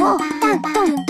哦大洞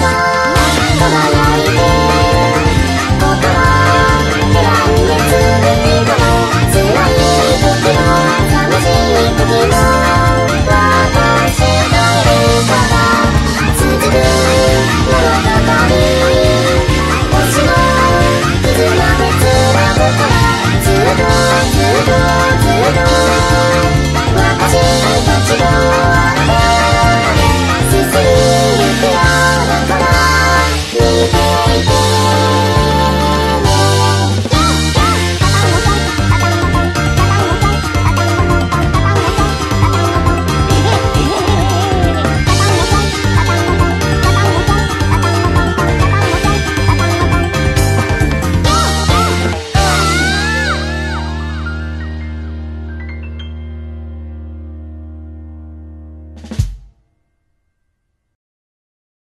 が